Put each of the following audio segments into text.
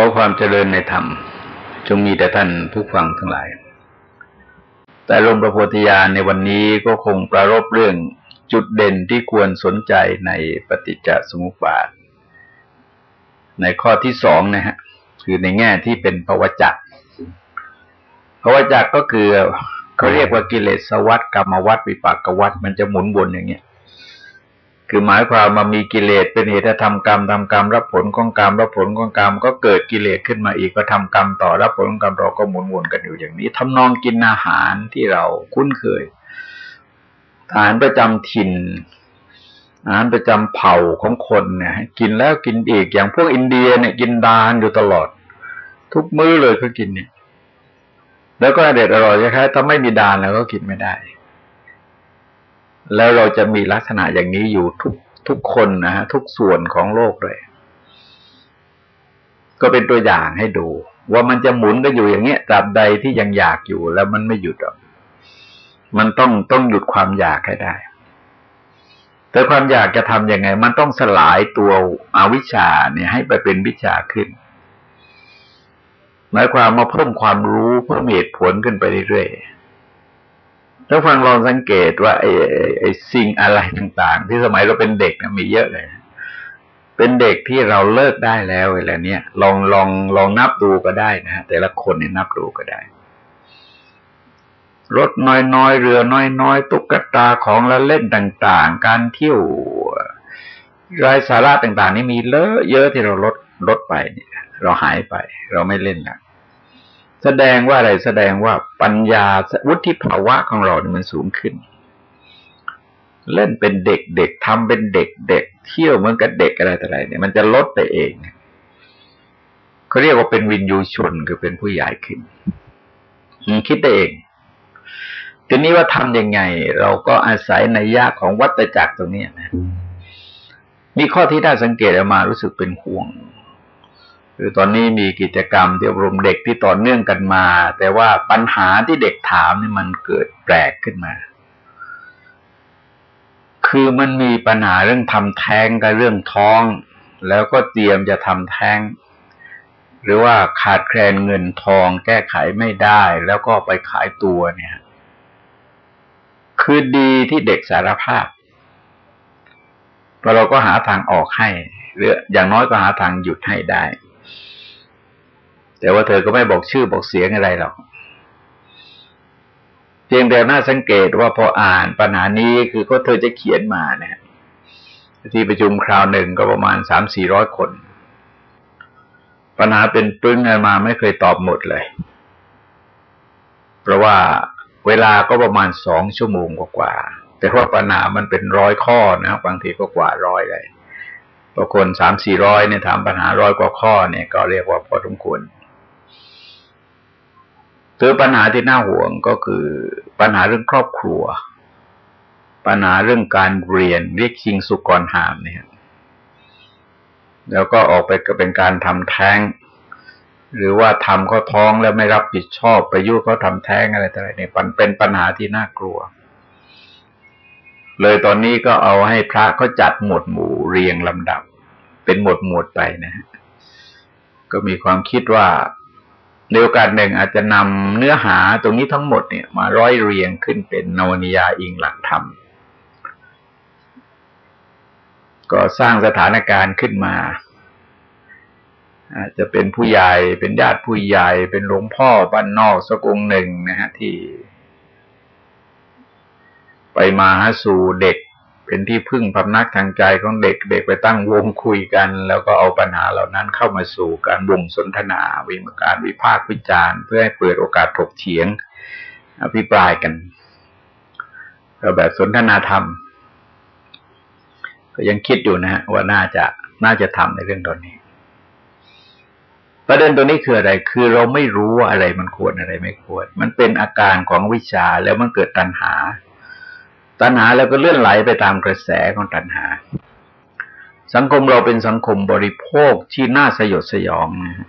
อความเจริญในธรรม จงมีแต่ท่านผู้ฟังทั้งหลาย แต่ลมประโพธิญาณในวันนี้ก็คงประรบเรื่องจุดเด่นที่ควรสนใจในปฏิจจสมุปบาท ในข้อที่สองนะฮะ คือในแง่ที่เป็นภวจักภวจักก็คือเขาเรียกว่ากิเลสวัฏกรรมวัฏวิปากวัฏมันจะหมุนวนอย่างเงี้ย คือหมายความมามีกิเลสเป็นเหตุทำกรรมทำกรรมรับผลของกรรมรับผลของกรรมก็เกิดกิเลสขึ้นมาอีกก็ทำกรรมต่อรับผลของกรรมเราก็หมุนวนกันอยู่อย่างนี้ทำนองกินอาหารที่เราคุ้นเคยอาหารประจำถิ่นอาหารประจำเผ่าของคนเนี่ยกินแล้วกินอีกอย่างพวกอินเดียเนี่ยกินดานอยู่ตลอด ทุกมื้อเลยก็กินเนี่ยแล้วก็เด็ดอร่อยคล้ายๆถ้าไม่มีดานแล้วก็กินไม่ได้ แล้วเราจะมีลักษณะอย่างนี้อยู่ทุกทุกคนนะฮะทุกส่วนของโลกเลย ก็เป็นตัวอย่างให้ดู ว่ามันจะหมุนก็อยู่อย่างเงี้ยตราบใดที่ยังอยากอยู่แล้วมันไม่หยุดหรอกมันต้องต้องหยุดความอยากให้ได้ แต่ความอยากจะทำยังไง มันต้องสลายตัวอวิชชาเนี่ยให้ไปเป็นวิชาขึ้น หมายความมาเพิ่มความรู้เพิ่มเหตุผลขึ้นไปเรื่อยๆ แล้วฟังลองสังเกตว่าไอ้ไอ้สิ่งอะไรต่าง ๆ ที่สมัยเราเป็นเด็กนะมีเยอะเลย เป็นเด็กที่เราเลิกได้แล้วอะไรเนี้ยลองลองลองนับดูก็ได้นะฮะแต่ละคนเนี่ยนับดูก็ได้รถน้อยๆ เรือน้อยๆ ตุ๊กตาของละเล่นต่างๆ การเที่ยวรายสาระต่าง ๆ นี่มีเลอะเยอะที่เราลดลดไปเนี่ย เราหายไป เราไม่เล่นแล้ว แสดงว่าอะไรแสดงว่าปัญญาวุฒิภาวะของเราเนี่ยมันสูงขึ้น เล่นเป็นเด็กเด็กทำเป็นเด็กเด็กเที่ยวเหมือนกับเด็กอะไรต่ออะไรเนี่ยมันจะลดไปเองเขาเรียกว่าเป็นวินยูชนคือเป็นผู้ใหญ่ขึ้นคิดได้เองทีนี้ว่าทำยังไง เราก็อาศัยในยากของวัตจักรตรงนี้นะมีข้อที่ได้สังเกตออกมารู้สึกเป็นห่วง คือตอนนี้มีกิจกรรมที่อบรมเด็กที่ต่อเนื่องกันมา แต่ว่าปัญหาที่เด็กถามนี่มันเกิดแปลกขึ้นมา คือมันมีปัญหาเรื่องทำแท้งกับเรื่องท้อง แล้วก็เตรียมจะทำแท้ง หรือว่าขาดแคลนเงินทอง แก้ไขไม่ได้ แล้วก็ไปขายตัวเนี่ย คือดีที่เด็กสารภาพเราก็หาทางออกให้ หรืออย่างน้อยก็หาทางหยุดให้ได้ แต่ว่าเธอก็ไม่บอกชื่อบอกเสียงอะไรหรอกเพียงแต่น่าสังเกตว่าพออ่านปัญหานี้คือก็เธอจะเขียนมาเนี่ยที่ประชุมคราวหนึ่งก็ประมาณสามสี่ร้อยคน ปัญหาเป็นปึ้งมาไม่เคยตอบหมดเลย เพราะว่าเวลาก็ประมาณสองชั่วโมงกว่าๆแต่ว่าปัญหามันเป็นร้อยข้อนะบางทีก็กว่าร้อยเลยบางคนสามสี่ร้อยเนี่ยถามปัญหาร้อยกว่าข้อเนี่ยก็เรียกว่าพอสมควร คือปัญหาที่น่าห่วงก็คือปัญหาเรื่องครอบครัว ปัญหาเรื่องการเรียนเรียกชิงสุกรหามเนี่ยแล้วก็ออกไปก็เป็นการทำแท้ง หรือว่าทำเขาท้องแล้วไม่รับผิดชอบไปยุ่เขาทำแท้งอะไรต่ออะไรเนี่ยเป็นปัญหาที่น่ากลัว เลยตอนนี้ก็เอาให้พระเขาจัดหมวดหมู่เรียงลำดับ เป็นหมวดหมวดไปนะก็มีความคิดว่า ในโอกาสหนึ่งอาจจะนำเนื้อหาตรงนี้ทั้งหมดเนี่ยมาร้อยเรียงขึ้นเป็นนวนิยาอิงหลักธรรม ก็สร้างสถานการณ์ขึ้นมา อาจจะเป็นผู้ใหญ่เป็นญาติผู้ใหญ่เป็นหลวงพ่อบ้านนอกสกุงหนึ่งนะฮะที่ ไปมาหาสู่เด็ก เป็นที่พึ่งพำนักทางใจของเด็กเด็กไปตั้งวงคุยกัน แล้วก็เอาปัญหาเหล่านั้นเข้ามาสู่การวงสนทนาวิมการวิพากษ์วิจารณ์ เพื่อให้เปิดโอกาสถกเถียงอภิปรายกันแบบสนทนาธรรม ก็ยังคิดอยู่นะฮะว่าน่าจะน่าจะทำในเรื่องตอนนี้ ประเด็นตัวนี้คืออะไร คือเราไม่รู้ว่าอะไรมันควรอะไรไม่ควร มันเป็นอาการของวิชาแล้วมันเกิดตัณหา ตัณหาแล้วก็เลื่อนไหลไปตามกระแสของตัณหา สังคมเราเป็นสังคมบริโภคที่น่าสยดสยองนะ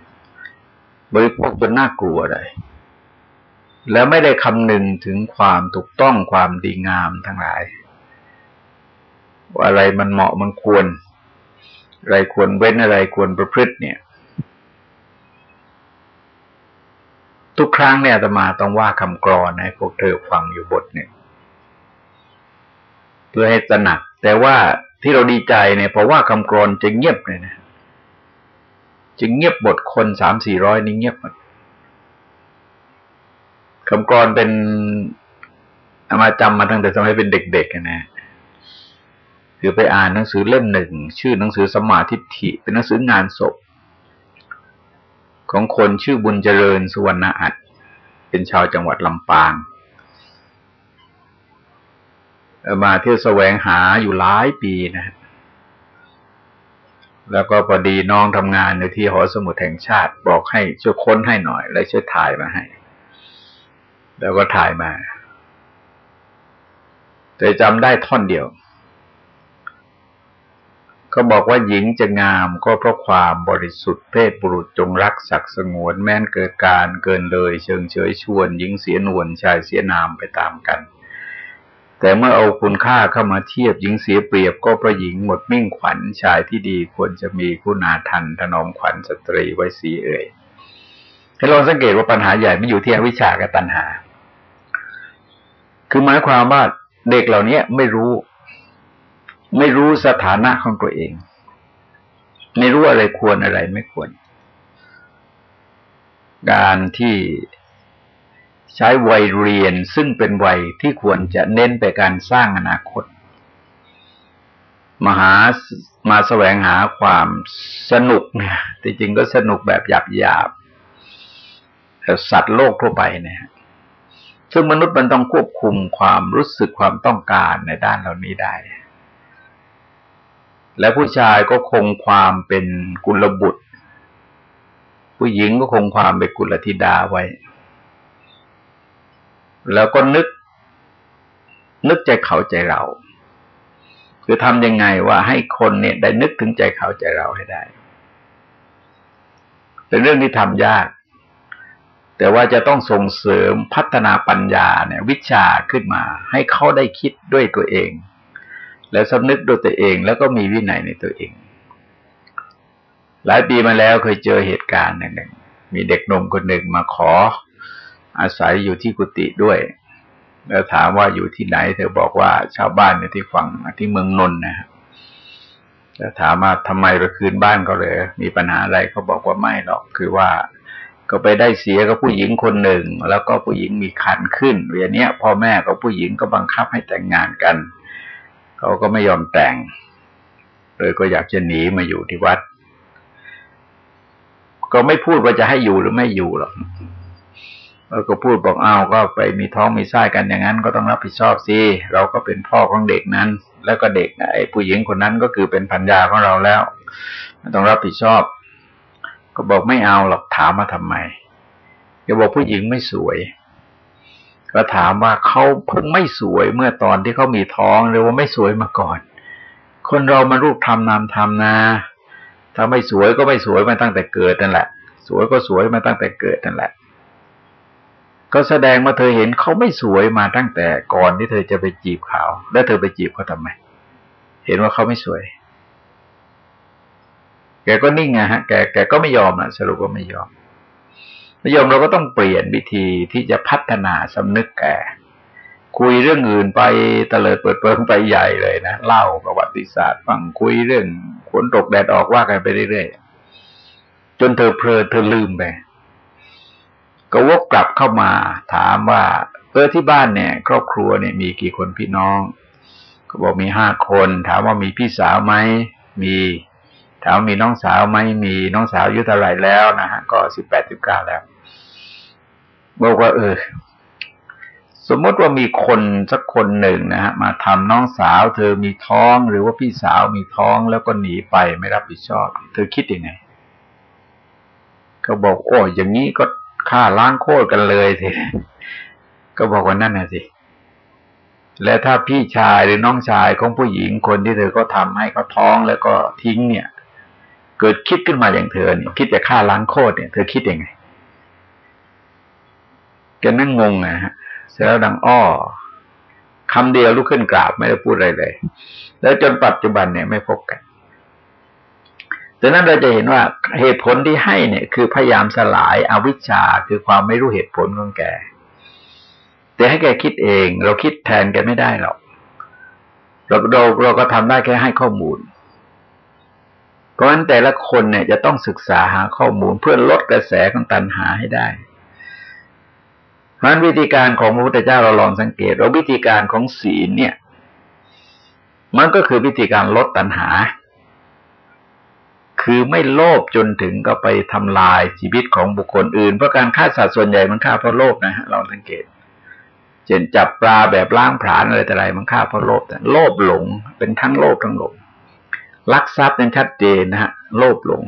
บริโภคจนน่ากลัวเลยแล้วไม่ได้คำนึงถึงความถูกต้องความดีงามทั้งหลายว่าอะไรมันเหมาะมันควร อะไรควรเว้นอะไรควรประพฤติเนี่ย ทุกครั้งเนี่ยตมาต้องว่าคำกรอนให้พวกเธอฟังอยู่บทหนึ่ง เพื่อให้ตระหนักแต่ว่าที่เราดีใจเนี่ยเพราะว่าคำกรอนจะเงียบเลยนะจะเงียบบทคนสามสี่ร้อยนี่เงียบหมดคำกรอนเป็นอามาจำมาตั้งแต่สมัยเป็นเด็กๆนะคือไปอ่านหนังสือเล่มหนึ่ง ชื่อหนังสือสมาธิฐิ เป็นหนังสืองานศพ ของคนชื่อบุญเจริญสุวรรณอัตเป็นชาวจังหวัดลำปาง มาเที่ยวแสวงหาอยู่หลายปีนะ แล้วก็พอดีน้องทำงานในที่หอสมุดแห่งชาติบอกให้ช่วยค้นให้หน่อย แล้วช่วยถ่ายมาให้ แล้วก็ถ่ายมา แต่จำได้ท่อนเดียว ก็บอกว่าหญิงจะงามก็เพราะความบริสุทธิ์เพศบุรุษจงรักศักดิ์สงวนแม้นเกิดการเกินเลย เชิงเฉยชวน หญิงเสียนวลชายเสียนามไปตามกัน แต่เมื่อเอาคุณค่าเข้ามาเทียบหญิงเสียเปรียบก็ประหญิงหมดมิ่งขวัญชายที่ดีควรจะมีคุณาทันถนอมขวัญสตรีไว้สีเอ่ยให้ลองสังเกตว่าปัญหาใหญ่ไม่อยู่ที่อวิชากับตัณหา คือหมายความว่าเด็กเหล่านี้ไม่รู้ ไม่รู้สถานะของตัวเอง ไม่รู้อะไรควรอะไรไม่ควร การที่ ใช้วัยเรียนซึ่งเป็นวัยที่ควรจะเน้นไปการสร้างอนาคต มหามาแสวงหาความสนุกเนี่ยจริงก็สนุกแบบหยาบหยาบสัตว์โลกทั่วไปเนี่ยซึ่งมนุษย์มันต้องควบคุมความรู้สึกความต้องการในด้านเหล่านี้ได้ และผู้ชายก็คงความเป็นกุลบุตร ผู้หญิงก็คงความเป็นกุลธิดาไว้ แล้วก็นึก นึกใจเขาใจเรา คือทำยังไงว่าให้คนเนี่ย ได้นึกถึงใจเขาใจเราให้ได้ เป็นเรื่องที่ทำยาก แต่ว่าจะต้องส่งเสริมพัฒนาปัญญาเนี่ย วิชาขึ้นมา ให้เขาได้คิดด้วยตัวเอง แล้วสำนึกด้วยตัวเอง แล้วก็มีวินัยในตัวเอง หลายปีมาแล้วเคยเจอเหตุการณ์หนึ่งมีเด็กนมคนหนึ่งมาขอ อาศัยอยู่ที่กุฏิด้วย แล้วถามว่าอยู่ที่ไหน เธอบอกว่าชาวบ้านในที่ฝั่งที่เมืองนนท์นะครับแล้วถามว่าทำไมไปคืนบ้านเขาเลย มีปัญหาอะไรเขาบอกว่าไม่หรอก คือว่าก็ไปได้เสียกับผู้หญิงคนหนึ่ง แล้วก็ผู้หญิงมีคันขึ้นเวียนี้พ่อแม่กับผู้หญิงก็บังคับให้แต่งงานกันเขาก็ไม่ยอมแต่งเลยก็อยากจะหนีมาอยู่ที่วัด ก็ไม่พูดว่าจะให้อยู่หรือไม่อยู่หรอก แล้วก็พูดบอกเอาก็ไปมีท้องมีไส้กันอย่างนั้น ก็ต้องรับผิดชอบสิเราก็เป็นพ่อของเด็กนั้น แล้วก็เด็กไอ้ผู้หญิงคนนั้นก็คือเป็นพันยาของเราแล้วต้องรับผิดชอบ ก็บอกไม่เอาหรอกถามมาทำไมก็บอกผู้หญิงไม่สวย ก็ถามว่าเขาเพิ่งไม่สวยเมื่อตอนที่เขามีท้องหรือว่าไม่สวยมาก่อน คนเรามันรูปทำนามทำนะถ้าไม่สวยก็ไม่สวยมาตั้งแต่เกิดนั่นแหละ สวยก็สวยมาตั้งแต่เกิดนั่นแหละ ก็แสดงว่าเธอเห็นเขาไม่สวยมาตั้งแต่ก่อนที่เธอจะไปจีบเขาแล้วเธอไปจีบเขาทำไม เห็นว่าเขาไม่สวย แกก็นิ่งไงฮะ แกแกก็ไม่ยอมนะสรุปว่าไม่ยอม ไม่ยอมเราก็ต้องเปลี่ยนวิธีที่จะพัฒนาสำนึกแกคุยเรื่องอื่นไปตะเลิดเปิดเปิงไปใหญ่เลยนะเล่าประวัติศาสตร์ฟังคุยเรื่องฝนตกแดดออกว่ากันไปเรื่อยๆจนเธอเพลิดเธอลืมไป ก็วกกลับเข้ามาถามว่าเออที่บ้านเนี่ย ครอบครัวเนี่ยมีกี่คนพี่น้อง ก็บอกมีห้าคน ถามว่ามีพี่สาวไหมมีถามมีน้องสาวไหมมีน้องสาวอายุเท่าไหร่แล้วนะฮะก็สิบแปดสิบเก้าแล้ว บอกว่า เออ สมมติว่ามีคนสักคนหนึ่งนะฮะมาทำน้องสาวเธอมีท้องหรือว่าพี่สาวมีท้องแล้วก็หนีไปไม่รับผิดชอบ เธอคิดยังไงเขาบอกโอ้อย่างนี้ก็ ฆ่าล้างโคตรกันเลยสิก็บอกว่านั่นน่ะสิ และถ้าพี่ชายหรือน้องชายของผู้หญิงคนที่เธอก็ทำให้เขาท้องแล้วก็ทิ้งเนี่ย เกิดคิดขึ้นมาอย่างเธอเนี่ยคิดจะฆ่าล้างโคตรเนี่ยเธอคิดยังไงแกนั่งงงนะฮะเสร็จแล้วดังอ้อคำเดียวลุกขึ้นกราบไม่ได้พูดอะไรเลย แล้วจนปัจจุบันเนี่ยไม่พบกัน ดังนั้นเราจะเห็นว่าเหตุผลที่ให้เนี่ย คือพยายามสลายอาวิชชาคือความไม่รู้เหตุผลของแกแต่ให้แกคิดเอง เราคิดแทนแกไม่ได้หรอกเราเราเราก็ทำได้แค่ให้ข้อมูล เพราะฉะนั้นแต่ละคนเนี่ยจะต้องศึกษาหาข้อมูลเพื่อลดกระแสของตัณหาให้ได้เพราะฉะนั้นวิธีการของพระพุทธเจ้าเราลองสังเกตว่าวิธีการของศีลเนี่ย มันก็คือวิธีการลดตัณหา คือไม่โลภจนถึงก็ไปทำลายชีวิตของบุคคลอื่นเพราะการฆ่าสัตว์ส่วนใหญ่มันฆ่าเพราะโลภนะฮะเราสังเกตเช่นจับปลาแบบล้างผลาญอะไรแต่ไรมันฆ่าเพราะโลภแต่โลภหลง เป็นทั้งโลภทั้งหลงลักทรัพย์เป็นชัดเจนนะฮะ โลภหลง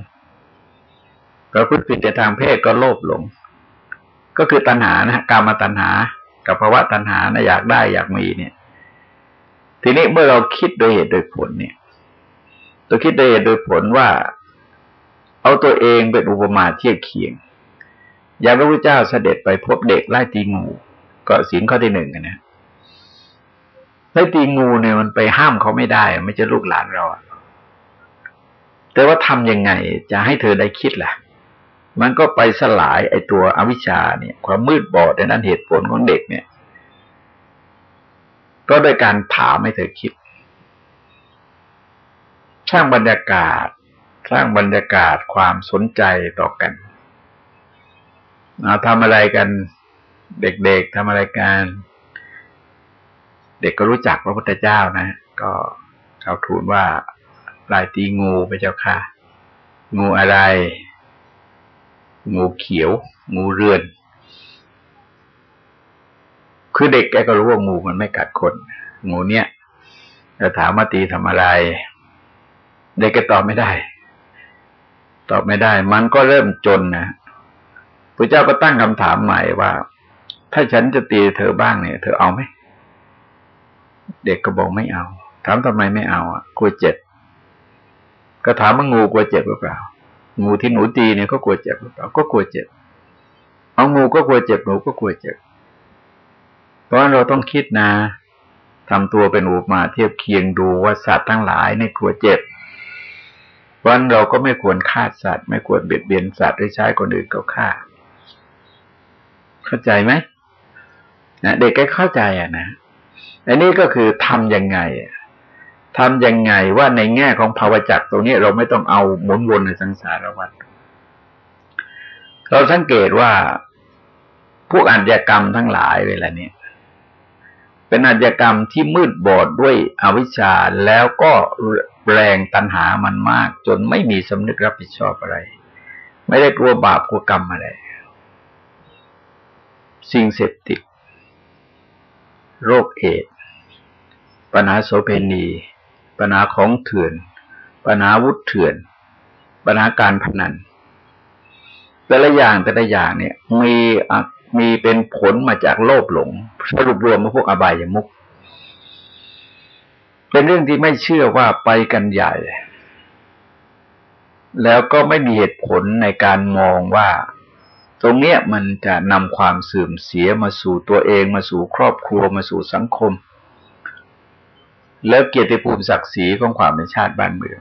ประพฤติผิดในทางเพศก็โลภหลง ก็คือตัณหานะฮะกามาตัณหา กับภาวะตัณหานะอยากได้อยากมีเนี่ย ทีนี้เมื่อเราคิดโดยเหตุโดยผลเนี่ยตัวคิดโดยเหตุโดยผลว่า เอาตัวเองเป็นอุปมาเทียบเคียง อย่างพระพุทธเจ้าเสด็จไปพบเด็กไล่ตีงูก็ศีลข้อที่หนึ่งนะไล่ตีงูเนี่ยมันไปห้ามเขาไม่ได้ ไม่ใช่ลูกหลานเราแต่ว่าทำยังไงจะให้เธอได้คิดล่ะ มันก็ไปสลายไอ้ตัวอวิชชาเนี่ย ความมืดบอดในนั้นเหตุผลของเด็กเนี่ย ก็โดยการถามให้เธอคิด สร้างบรรยากาศ สร้างบรรยากาศความสนใจต่อกันทำอะไรกัน เด็กๆทำอะไรกัน เด็กก็รู้จักพระพุทธเจ้านะ ก็เขาทูลว่าลายตีงูไปเจ้าค่ะ งูอะไร งูเขียว งูเรือน คือเด็กแกก็รู้ว่างูมันไม่กัดคน งูเนี้ยจะถามมาตีทำอะไร เด็กก็ตอบไม่ได้ ตอบไม่ได้ มันก็เริ่มจนนะพระเจ้าก็ตั้งคำถามใหม่ว่า ถ้าฉันจะตีเธอบ้างเนี่ย เธอเอาไหม เด็กก็บอกไม่เอา ถามทำไมไม่เอาอะ กลัวเจ็บ ก็ถามว่างูกลัวเจ็บหรือเปล่า งูที่หนูตีเนี่ยก็กลัวเจ็บหรือเปล่า ก็กลัวเจ็บ เอางูก็กลัวเจ็บหนูก็กลัวเจ็บ เพราะเราต้องคิดนะทำตัวเป็นอุปมาเทียบเคียงดูว่าสัตว์ทั้งหลายเนี่ยกลัวเจ็บ เพราะเราก็ไม่ควรฆ่าสัตว์ ไม่ควรเบียดเบียนสัตว์หรือใช้คนอื่นก็ฆ่า เข้าใจไหมนะเด็กก็เข้าใจอะนะอันนี้ก็คือทำยังไงทำยังไงว่าในแง่ของภาวจักรตรงนี้เราไม่ต้องเอาหมุนวนในสังสารวัฏเราสังเกตว่าพวกอัจกรรมทั้งหลายเวลาเนี้เป็นอัจกรรมที่มืดบอดด้วยอวิชชาแล้วก็ แรงตัณหามันมาก จนไม่มีสำนึกรับผิดชอบอะไร ไม่ได้กลัวบาปกลัวกรรมอะไร สิ่งเสพติด โรคเอดปัญหาโสเพณีปัญหาของเถื่อน ปัญหาวุฒเถื่อน ปัญหาการพนัน แต่ละอย่างแต่ละอย่างเนี่ย มีมีเป็นผลมาจากโลภหลง สรุปรวมมาพวกอบายมุก เป็นเรื่องที่ไม่เชื่อว่าไปกันใหญ่ แล้วก็ไม่มีเหตุผลในการมองว่า ตรงเนี้ยมันจะนำความเสื่อมเสียมาสู่ตัวเองมาสู่ครอบครัวมาสู่สังคม แล้วเกียรติภูมิศักดิ์ศรีของความเป็นชาติบ้านเมือง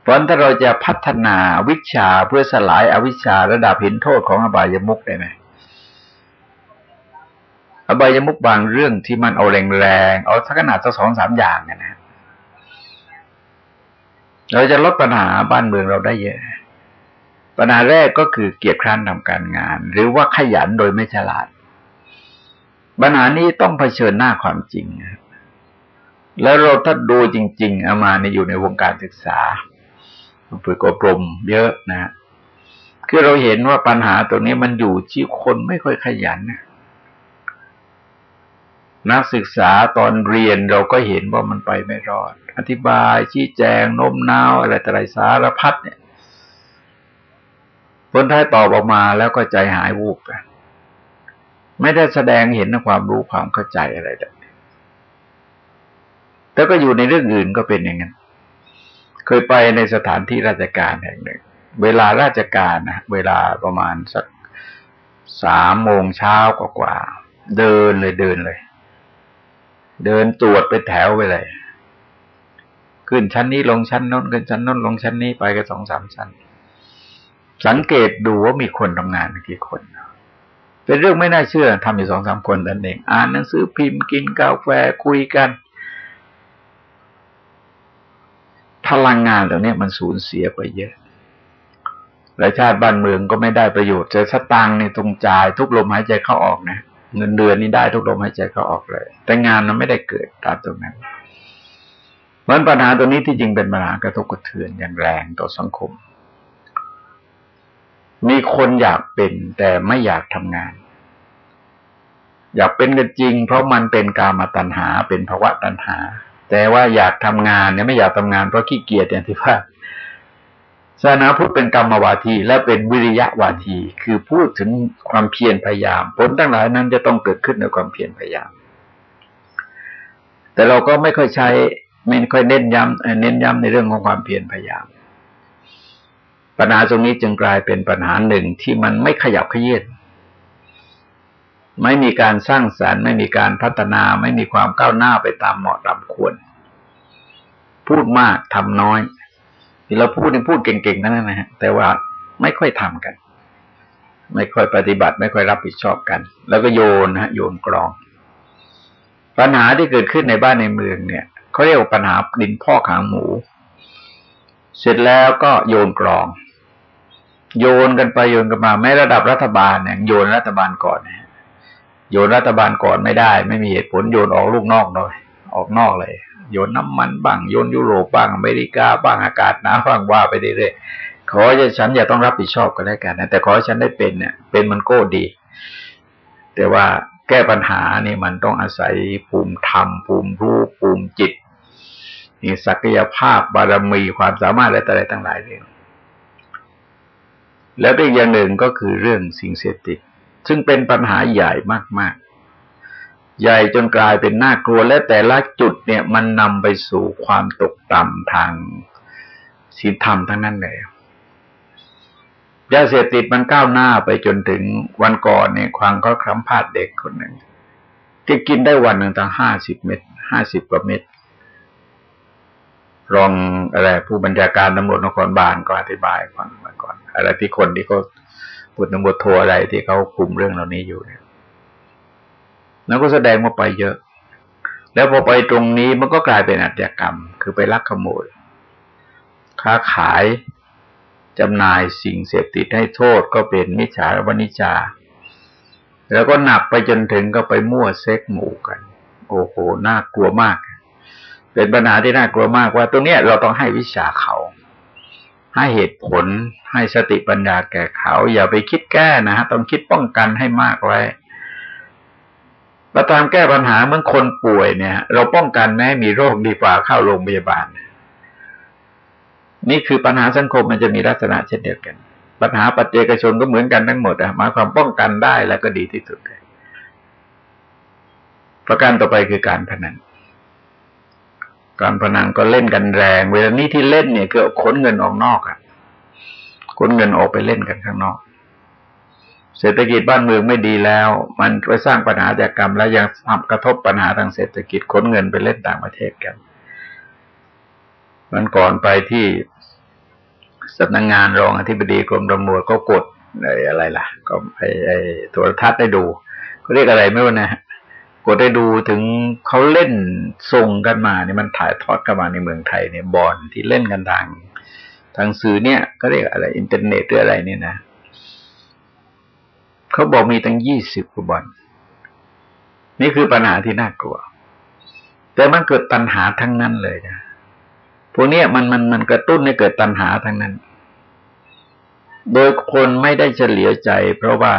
เพราะถ้าเราจะพัฒนาวิชาเพื่อสลายอวิชาระดับเห็นโทษของอบายมุกได้ไหม อบายมุกบางเรื่องที่มันเอาแรงๆเอาสักขนาดสักสองสามอย่างนะ เราจะลดปัญหาบ้านเมืองเราได้เยอะ ปัญหาแรกก็คือเกียรติคร้านทำการงาน หรือว่าขยันโดยไม่ฉลาด ปัญหานี้ต้องเผชิญหน้าความจริง แล้วเราถ้าดูจริงๆเอามาในอยู่ในวงการศึกษาฝึกอบรมเยอะนะคือเราเห็นว่าปัญหาตรงนี้มันอยู่ที่คนไม่ค่อยขยันนั นักศึกษาตอนเรียนเราก็เห็นว่ามันไปไม่รอด อธิบายชี้แจงโน้มน้าวอะไรแต่ไรสารพัดเนี่ยผลท้ายตอบออกมาแล้วก็ใจหายวูบไปไม่ได้แสดงเห็นความรู้ความเข้าใจอะไรเลยแต่ก็อยู่ในเรื่องอื่นก็เป็นอย่างนั้น เคยไปในสถานที่ราชการแห่งหนึ่ง เวลาราชการนะเวลาประมาณสักสามโมงเช้ากว่าๆเดินเลยเดินเลย เดินตรวจไปแถวไปเลย ขึ้นชั้นนี้ลงชั้นน้นขึ้นชั้นน้นลงชั้นนี้ไปกันสองสามชั้น สังเกตดูว่ามีคนทำงานกี่คน เป็นเรื่องไม่น่าเชื่อทำอยู่สองสามคนนั่นเอง อ่านหนังสือพิมพ์กินกาแฟคุยกัน พลังงานเหล่านี้มันสูญเสียไปเยอะและชาติบ้านเมืองก็ไม่ได้ประโยชน์จะสตางค์ในตรงจ่ายทุกลมหายใจเข้าออกนะ เงินเดือนนี่ได้ทุกลมหายใจเข้าออกเลย แต่งานมันไม่ได้เกิดตามตรงนั้นเพราะปัญหาตัวนี้ที่จริงเป็นปัญหากระทบกระเทือนอย่างแรงต่อสังคม มีคนอยากเป็นแต่ไม่อยากทำงาน อยากเป็นกันจริง เพราะมันเป็นกามาตัณหาเป็นภาวะตัณหา แต่ว่าอยากทำงานเนี่ยไม่อยากทำงานเพราะขี้เกียจอย่างที่ว่า ศาสนาพุทธเป็นกรรมวาทีและเป็นวิริยะวาที คือพูดถึงความเพียรพยายาม ผลทั้งหลายนั้นจะต้องเกิดขึ้นในความเพียรพยายาม แต่เราก็ไม่ค่อยใช้ไม่ค่อยเน้นย้ำเน้นย้ำในเรื่องของความเพียรพยายาม ปัญหาตรงนี้จึงกลายเป็นปัญหาหนึ่งที่มันไม่ขยับขยื่นไม่มีการสร้างสารรค์ไม่มีการพัฒนา ไม่มีความก้าวหน้าไปตามเหมาะตามควร พูดมากทำน้อย ที่เราพูดนี่พูดเก่งๆนั่นนะฮะแต่ว่าไม่ค่อยทำกัน ไม่ค่อยปฏิบัติ ไม่ค่อยรับผิดชอบกัน แล้วก็โยนนะฮะโยนกรอง ปัญหาที่เกิดขึ้นในบ้านในเมืองเนี่ยเขาเรียกว่าปัญหาดินพ่อขางหมู เสร็จแล้วก็โยนกรอง โยนกันไปโยนกันมาแม้ระดับรัฐบาลเนี่ยโยนรัฐบาลก่อนนะโยนรัฐบาลก่อนไม่ได้ ไม่มีเหตุผลโยนออกลูกนอกเลย ออกนอกเลย โยนน้ำมันบ้างโยนยุโรปบ้างอเมริกาบ้างอากาศหนาวบ้างว่าไปเรื่อยๆขอจะฉันอย่าต้องรับผิดชอบก็ได้วกันนะแต่ขอฉันได้เป็นเนี่ย เป็นมันก็ดี แต่ว่าแก้ปัญหานี่มันต้องอาศัยภูมิธรรมภูมิรู้ภูมิจิตมีศักยภาพบารมีความสามารถอะไรต่ออะไรทั้งหลายเรื่องแล้วอีกอย่างหนึ่งก็คือเรื่องสิ่งเสพติด ซึ่งเป็นปัญหาใหญ่มากๆ ใหญ่จนกลายเป็นน่ากลัวและแต่ละจุดเนี่ยมันนำไปสู่ความตกต่ำทางศีลธรรมทั้งนั้นเลยยาเสพติดมันก้าวหน้าไปจนถึงวันก่อนเนี่ยควางก็คล้ำพาดเด็กคนหนึ่งที่กินได้วันหนึ่งตั้งห้าสิบเม็ดห้าสิบกว่าเม็ดรองอะไรผู้บัญชาการตำรวจนครบาลก็อธิบายฟังมาก่อน อะไรที่คนที่เขาปุตรตำรวจโทรอะไรที่เขาคุมเรื่องเหล่านี้อยู่เนี่ย แล้วก็แสดงว่าไปเยอะ แล้วพอไปตรงนี้มันก็กลายเป็นอาชญากรรม คือไปลักขโมย ค้าขายจำหน่ายสิ่งเสพติดให้โทษก็เป็นมิจฉาวณิจา แล้วก็หนักไปจนถึงก็ไปมั่วเซ็กหมู่กัน โอ้โห น่ากลัวมาก เป็นปัญหาที่น่ากลัวมากว่า ตรงนี้ยเราต้องให้วิชาเขา ให้เหตุผล ให้สติปัญญาแก่เขา อย่าไปคิดแก้นะฮะ ต้องคิดป้องกันให้มากไว้ เราตามแก้ปัญหาเมื่อคนป่วยเนี่ย เราป้องกันแม้มีโรคดีกว่าเข้าโรงพยาบาล นี่คือปัญหาสังคมมันจะมีลักษณะเช่นเดียวกัน ปัญหาปัจเจกชนก็เหมือนกันทั้งหมดอะหมายความป้องกันได้แล้วก็ดีที่สุดเลยประการต่อไปคือการพนัน การพนันก็เล่นกันแรง เวลานี้ที่เล่นเนี่ยคือขนเงินออกนอกอะขนเงินออกไปเล่นกันข้างนอก เศรษฐกิจบ้านเมืองไม่ดีแล้ว มันไปสร้างปัญหาจากกรรม แล้วยังทำกระทบปัญหาทางเศรษฐกิจขนเงินไปเล่นต่างประเทศกัน มันก่อนไปที่สำนักงงานรองอธิบดีกรมตำรวจก็กดอะไรล่ะ ก็ไอ้ไอโทรทัศน์ได้ดูเขาเรียกอะไรไม่รู้นะกดได้ดูถึงเขาเล่นส่งกันมาเนี่ยมันถ่ายทอดกันมาในเมืองไทยเนี่ยบอลที่เล่นกันทางทางสื่อเนี่ยก็เรียกอะไร อินเทอร์เน็ตหรืออะไรเนี่ยนะ เขาบอกมีตั้งยี่สิบกว่าบ่อน นี่คือปัญหาที่น่ากลัว แต่มันเกิดตัณหาทั้งนั้นเลยนะพวกนี้มันมันมันกระตุ้นให้เกิดตัณหาทั้งนั้น โดยคนไม่ได้เฉลียวใจ เพราะว่า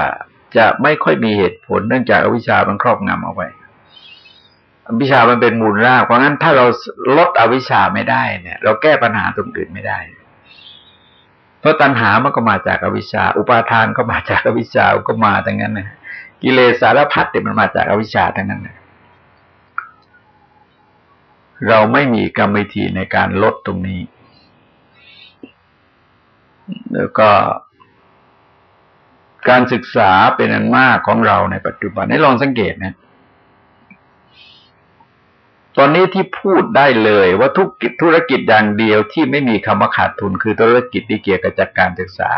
จะไม่ค่อยมีเหตุผลเนื่องจากอวิชามันครอบงำเอาไว้อวิชามันเป็นมูลราก เพราะงั้นถ้าเราลดอวิชาไม่ได้เนี่ย เราแก้ปัญหาตรงอื่นไม่ได้ เพราะตัณหามันก็มาจากอวิชชา อุปาทานก็มาจากอวิชชาก็มาทั้งนั้นนะกิเลสสารพัดเนี่ยมันมาจากอวิชชาทั้งนั้นนะเราไม่มีกรรมวิธีในการลดตรงนี้ แล้วก็การศึกษาเป็นอันมากของเราในปัจจุบันให้ลองสังเกตนะ ตอนนี้ที่พูดได้เลยว่าทุกธุรกิจอย่างเดียวที่ไม่มีคำว่าขาดทุน คือธุรกิจที่เกี่ยวกับจัดการศึกษา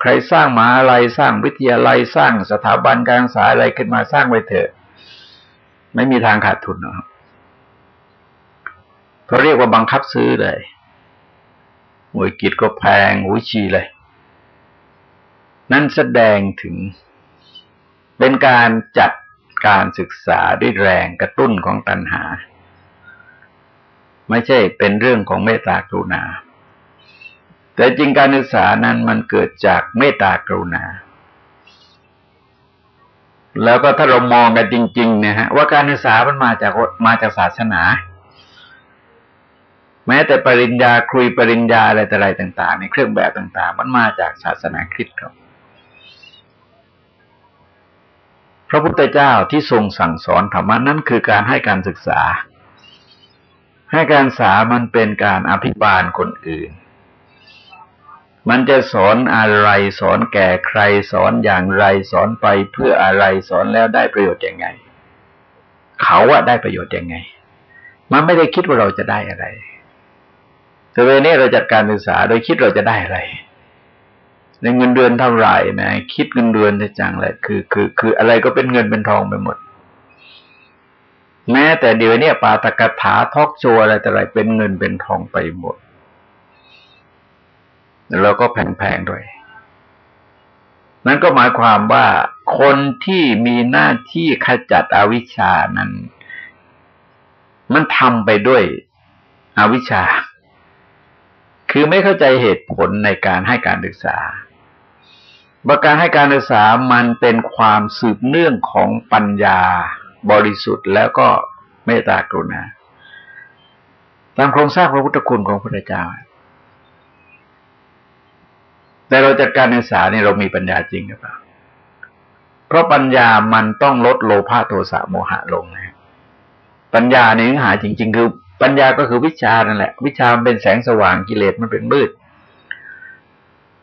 ใครสร้างมหาลัยสร้างวิทยาลัยสร้างสถาบันการศึกษาอะไรขึ้นมาสร้างไว้เถอะ ไม่มีทางขาดทุนหรอกเขาเรียกว่าบังคับซื้อเลยหวยกิจก็แพงหูชีเลย นั่นแสดงถึงเป็นการจัด การศึกษาด้วยแรงกระตุ้นของตัณหา ไม่ใช่เป็นเรื่องของเมตตากรุณา แต่จริงการศึกษานั้นมันเกิดจากเมตตากรุณา แล้วก็ถ้าเรามองกันจริงๆนี่ยฮะว่าการศึกษามันมาจากมาจากศาสนาแม้แต่ปริญญาคุยปริญญาอะไรแต่อะไรต่าง ๆ ในเครื่องแบบต่าง ๆ มันมาจากศาสนาคริสต์ครับ พระพุทธเจ้าที่ทรงสั่งสอนธรรมะนั้นคือการให้การศึกษา ให้การศึกษามันเป็นการอภิบาลคนอื่น มันจะสอนอะไรสอนแก่ใครสอนอย่างไรสอนไปเพื่ออะไรสอนแล้วได้ประโยชน์ยังไง เขาว่าได้ประโยชน์ยังไง มันไม่ได้คิดว่าเราจะได้อะไรแต่เวลานี้เราจัดการศึกษาโดยคิดเราจะได้อะไร ในเงินเดือนเท่าไหร่นะ คิดเงินเดือนจะจังเลยคือคือ คืออะไรก็เป็นเงินเป็นทองไปหมด แม้แต่เดี๋ยวนี้ปาตกถาทอกโชอะไรแต่อะไรเป็นเงินเป็นทองไปหมด แล้วก็แพงๆด้วย นั่นก็หมายความว่าคนที่มีหน้าที่ขจัดอวิชชานั้น มันทำไปด้วยอวิชชาคือไม่เข้าใจเหตุผลในการให้การศึกษา ประการให้การศึกษามันเป็นความสืบเนื่องของปัญญาบริสุทธิ์แล้วก็เมตตากรุณา ตามโครงสร้างพระพุทธคุณของพระเจ้า แต่เราจัดการศึกษาเนี่ยเรามีปัญญาจริงหรือเปล่า เพราะปัญญามันต้องลดโลภะโทสะโมหะลงนะปัญญาในเนื้อหาจริง ๆ คือปัญญาก็คือวิชานั่นแหละ วิชาเป็นแสงสว่างกิเลสมันเป็นมืด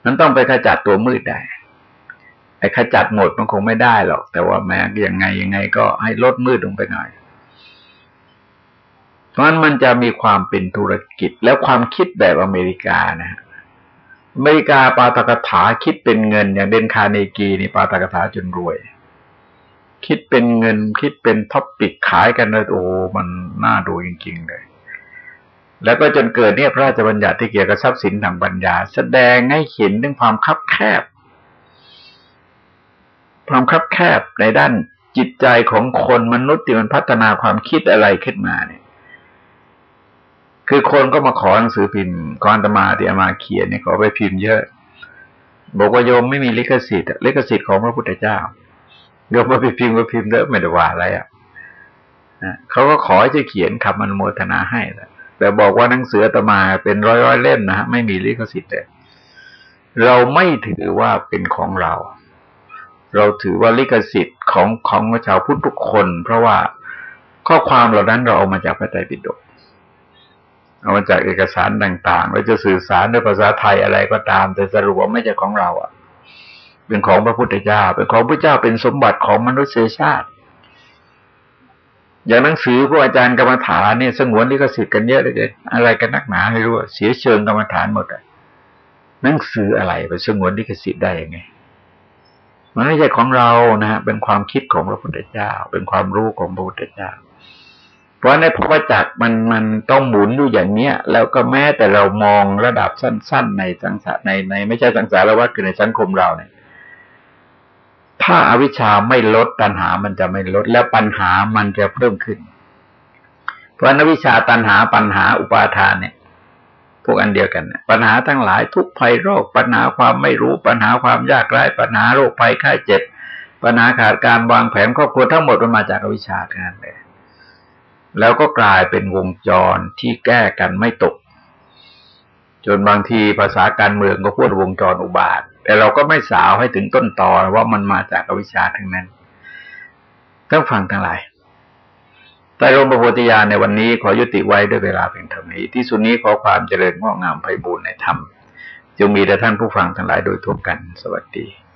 มันต้องไปขจัดตัวมืดได้ ไอ้ขจัดหมดมันคงไม่ได้หรอก แต่ว่าแม้ยังไงยังไงก็ให้ลดมืดลงไปหน่อย เพราะฉะนั้นมันจะมีความเป็นธุรกิจแล้วความคิดแบบอเมริกานะอเมริกาปาฐกถาคิดเป็นเงิน อย่างเดลคาร์เนกีนี่ปาฐกถาจนรวย คิดเป็นเงินคิดเป็น topic ขายกันเลยโอ้มันน่าดูจริงๆเลยแล้วก็จนเกิดเนี่ยพระราชบัญญัติที่เกี่ยวกับทรัพย์สินทางปัญญา แสดงให้เห็นถึงความคับแคบ ความคับแคบในด้านจิตใจของคนมนุษย์ที่มันพัฒนาความคิดอะไรขึ้นมาเนี่ย คือคนก็มาขอหนังสือพิมพ์กรตมาที่อามาเขียนเนี่ยขอไปพิมพ์เยอะ บอกว่าโยมไม่มีลิขสิทธิ์ลิขสิทธิ์ของพระพุทธเจ้าโยมมาไปพิมพ์ก็พิมพ์เยอะไม่ได้ว่าอะไรอะเขาก็ขอจะเขียนคำอนุโมทนาให้แต่บอกว่าหนังสือตมาเป็นร้อยร้อยเล่มนะฮะไม่มีลิขสิทธิ์เลยเราไม่ถือว่าเป็นของเรา เราถือว่าลิขสิทธิ์ของของชาวพุทธทุกคน เพราะว่าข้อความเหล่านั้นเราเอามาจากพระไตรปิฎกเอามาจากเอกสารต่างๆเราจะสื่อสารด้วยภาษาไทยอะไรก็ตาม แต่สรุปว่าไม่ใช่ของเราอะ เป็นของพระพุทธเจ้า เป็นของพระเจ้าเป็นสมบัติของมนุษยชาติ อย่างหนังสือพวกอาจารย์กรรมฐานเนี่ยสงวนลิขสิทธิ์กันเยอะเลยอะไรกันนักหนาไม่รู้เสียเชิงกรรมฐานหมดอะหนังสืออะไรไปสงวนลิขสิทธิ์ได้ยังไง มันไม่ใช่ของเรานะฮะเป็นความคิดของพระพุทธเจ้า เป็นความรู้ของพระพุทธเจ้า เพราะในพระจักรมันมันต้องหมุนอยู่อย่างเนี้ย แล้วก็แม้แต่เรามองระดับสั้น ๆ ในสังสารในในไม่ใช่สังสารวัฏคือในสังคมเราเนี่ยถ้าอาวิชชาไม่ลดตัณหามันจะไม่ลด แล้วปัญหามันจะเพิ่มขึ้น เพราะนวิชาตัณหาปัญหาอุปาทานเนี่ย พวกอันเดียวกันปัญหาทั้งหลายทุกภัยโรค ปัญหาความไม่รู้ปัญหาความยากไร้ปัญหาโรคภัยไข้เจ็บ ปัญหาขาดการวางแผนครอบครัวทั้งหมดมันมาจากวิชาทั้งนั้นเลยแล้วก็กลายเป็นวงจรที่แก้กันไม่ตก จนบางทีภาษาการเมืองก็พูดวงจรอุบาท แต่เราก็ไม่สาวให้ถึงต้นตอว่ามันมาจากวิชาทั้งนั้นต้องฟังทั้งหลาย ใต้ร่มพระโพธิญาณในวันนี้ขอยุติไว้ด้วยเวลาเพียงเท่านี้ ที่สุดนี้ขอความเจริญงอกงามไพบูรณ์ในธรรมจงมีแด่ท่านผู้ฟังทั้งหลายโดยทั่วกัน สวัสดี